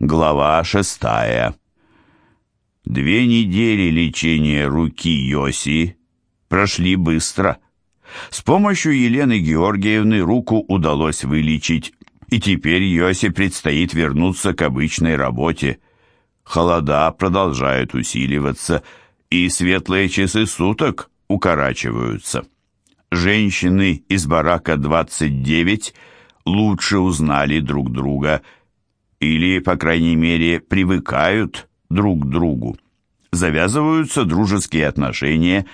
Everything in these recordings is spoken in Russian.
Глава шестая. Две недели лечения руки Йоси прошли быстро. С помощью Елены Георгиевны руку удалось вылечить, и теперь Йоси предстоит вернуться к обычной работе. Холода продолжают усиливаться, и светлые часы суток укорачиваются. Женщины из барака 29 лучше узнали друг друга – или, по крайней мере, привыкают друг к другу. Завязываются дружеские отношения,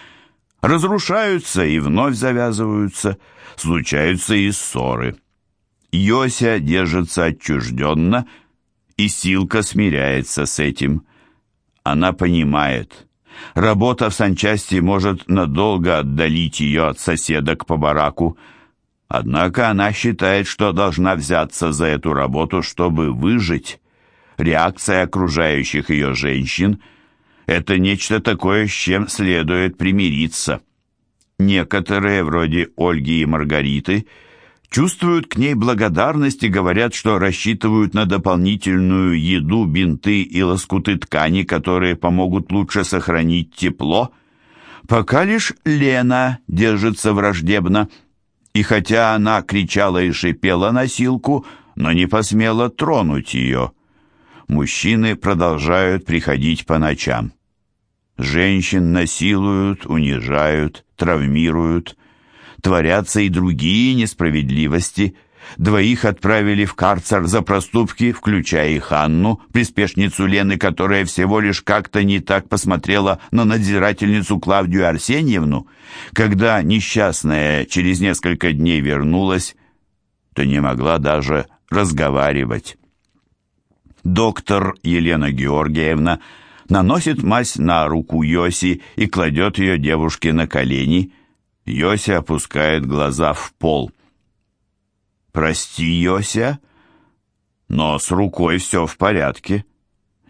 разрушаются и вновь завязываются, случаются и ссоры. Йося держится отчужденно, и Силка смиряется с этим. Она понимает, работа в санчасти может надолго отдалить ее от соседок по бараку, Однако она считает, что должна взяться за эту работу, чтобы выжить. Реакция окружающих ее женщин – это нечто такое, с чем следует примириться. Некоторые, вроде Ольги и Маргариты, чувствуют к ней благодарность и говорят, что рассчитывают на дополнительную еду, бинты и лоскуты ткани, которые помогут лучше сохранить тепло. Пока лишь Лена держится враждебно – и хотя она кричала и шипела на Силку, но не посмела тронуть ее. Мужчины продолжают приходить по ночам. Женщин насилуют, унижают, травмируют. Творятся и другие несправедливости – Двоих отправили в карцер за проступки, включая и Ханну, приспешницу Лены, которая всего лишь как-то не так посмотрела на надзирательницу Клавдию Арсеньевну. Когда несчастная через несколько дней вернулась, то не могла даже разговаривать. Доктор Елена Георгиевна наносит мазь на руку Йоси и кладет ее девушке на колени. Йоси опускает глаза в пол. «Прости, Йося, но с рукой все в порядке.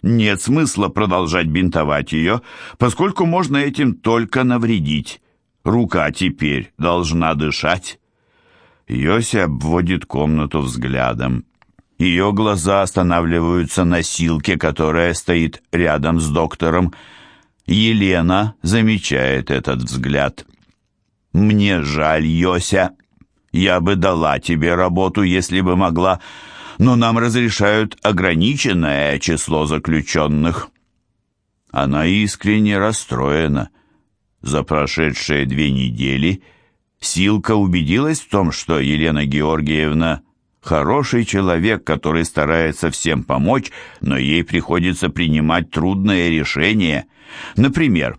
Нет смысла продолжать бинтовать ее, поскольку можно этим только навредить. Рука теперь должна дышать». Йося обводит комнату взглядом. Ее глаза останавливаются на силке, которая стоит рядом с доктором. Елена замечает этот взгляд. «Мне жаль, Йося», я бы дала тебе работу, если бы могла, но нам разрешают ограниченное число заключенных». Она искренне расстроена. За прошедшие две недели Силка убедилась в том, что Елена Георгиевна хороший человек, который старается всем помочь, но ей приходится принимать трудные решения. Например,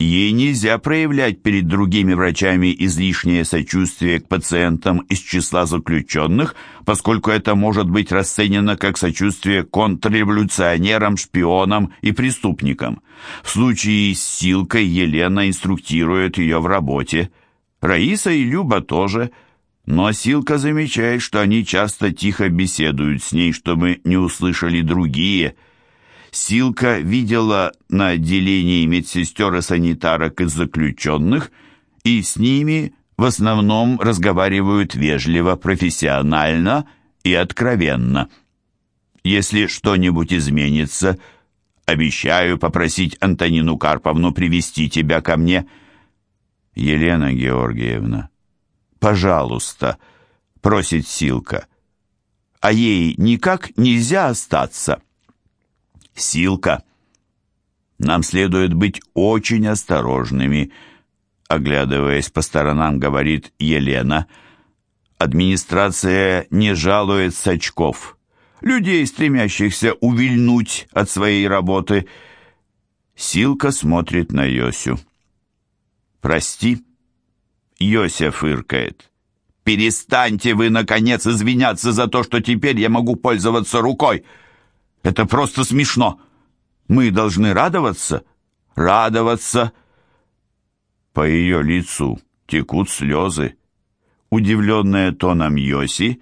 Ей нельзя проявлять перед другими врачами излишнее сочувствие к пациентам из числа заключенных, поскольку это может быть расценено как сочувствие контрреволюционерам, шпионам и преступникам. В случае с Силкой Елена инструктирует ее в работе. Раиса и Люба тоже – но Силка замечает, что они часто тихо беседуют с ней, чтобы не услышали другие – Силка видела на отделении медсестер и санитарок из заключенных, и с ними в основном разговаривают вежливо, профессионально и откровенно. Если что-нибудь изменится, обещаю попросить Антонину Карповну привести тебя ко мне. Елена Георгиевна, пожалуйста, просит Силка. А ей никак нельзя остаться. Силка. Нам следует быть очень осторожными, оглядываясь по сторонам, говорит Елена. Администрация не жалует сачков, людей, стремящихся увильнуть от своей работы. Силка смотрит на Йосю. «Прости?» Йося фыркает. «Перестаньте вы, наконец, извиняться за то, что теперь я могу пользоваться рукой!» Это просто смешно. Мы должны радоваться, радоваться. По ее лицу текут слезы. Удивленная тоном Йоси,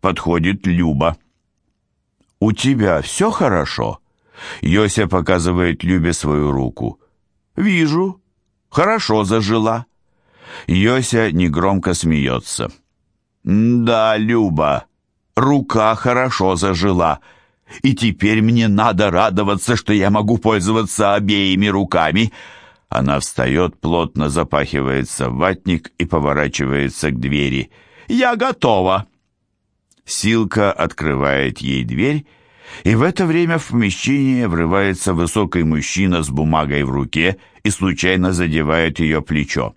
подходит Люба. «У тебя все хорошо?» Йося показывает Любе свою руку. «Вижу. Хорошо зажила». Йося негромко смеется. «Да, Люба, рука хорошо зажила. И теперь мне надо радоваться, что я могу пользоваться обеими руками. Она встает, плотно запахивается в ватник и поворачивается к двери. «Я готова!» Силка открывает ей дверь, и в это время в помещение врывается высокий мужчина с бумагой в руке и случайно задевает ее плечо.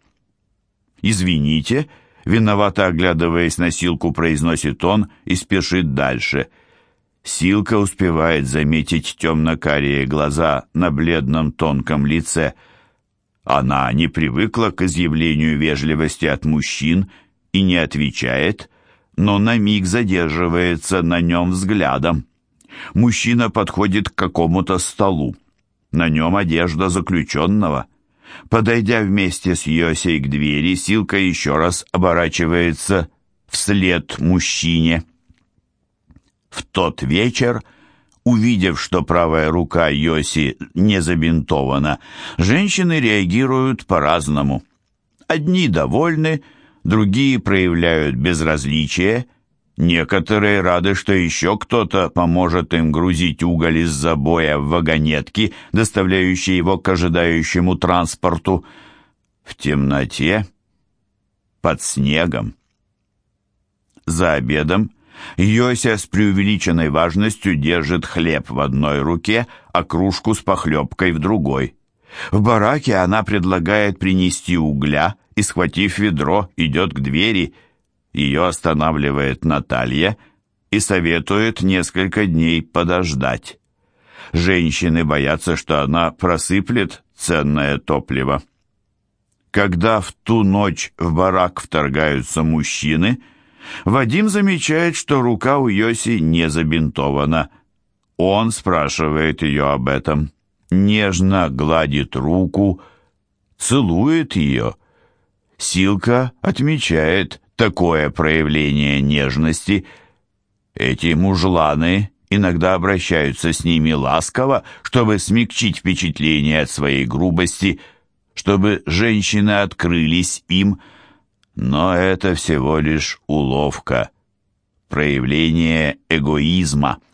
«Извините», — виновато оглядываясь на Силку, произносит он и спешит дальше — Силка успевает заметить темно-карие глаза на бледном тонком лице. Она не привыкла к изъявлению вежливости от мужчин и не отвечает, но на миг задерживается на нем взглядом. Мужчина подходит к какому-то столу. На нем одежда заключенного. Подойдя вместе с Йосей к двери, Силка еще раз оборачивается вслед мужчине. В тот вечер, увидев, что правая рука Йоси не забинтована, женщины реагируют по-разному. Одни довольны, другие проявляют безразличие, некоторые рады, что еще кто-то поможет им грузить уголь из забоя в вагонетки, доставляющие его к ожидающему транспорту. В темноте, под снегом. За обедом Йося с преувеличенной важностью держит хлеб в одной руке, а кружку с похлебкой в другой. В бараке она предлагает принести угля и, схватив ведро, идет к двери. Ее останавливает Наталья и советует несколько дней подождать. Женщины боятся, что она просыплет ценное топливо. Когда в ту ночь в барак вторгаются мужчины – Вадим замечает, что рука у Йоси не забинтована. Он спрашивает ее об этом, нежно гладит руку, целует ее. Силка отмечает такое проявление нежности. Эти мужланы иногда обращаются с ними ласково, чтобы смягчить впечатление от своей грубости, чтобы женщины открылись им, но это всего лишь уловка, проявление эгоизма –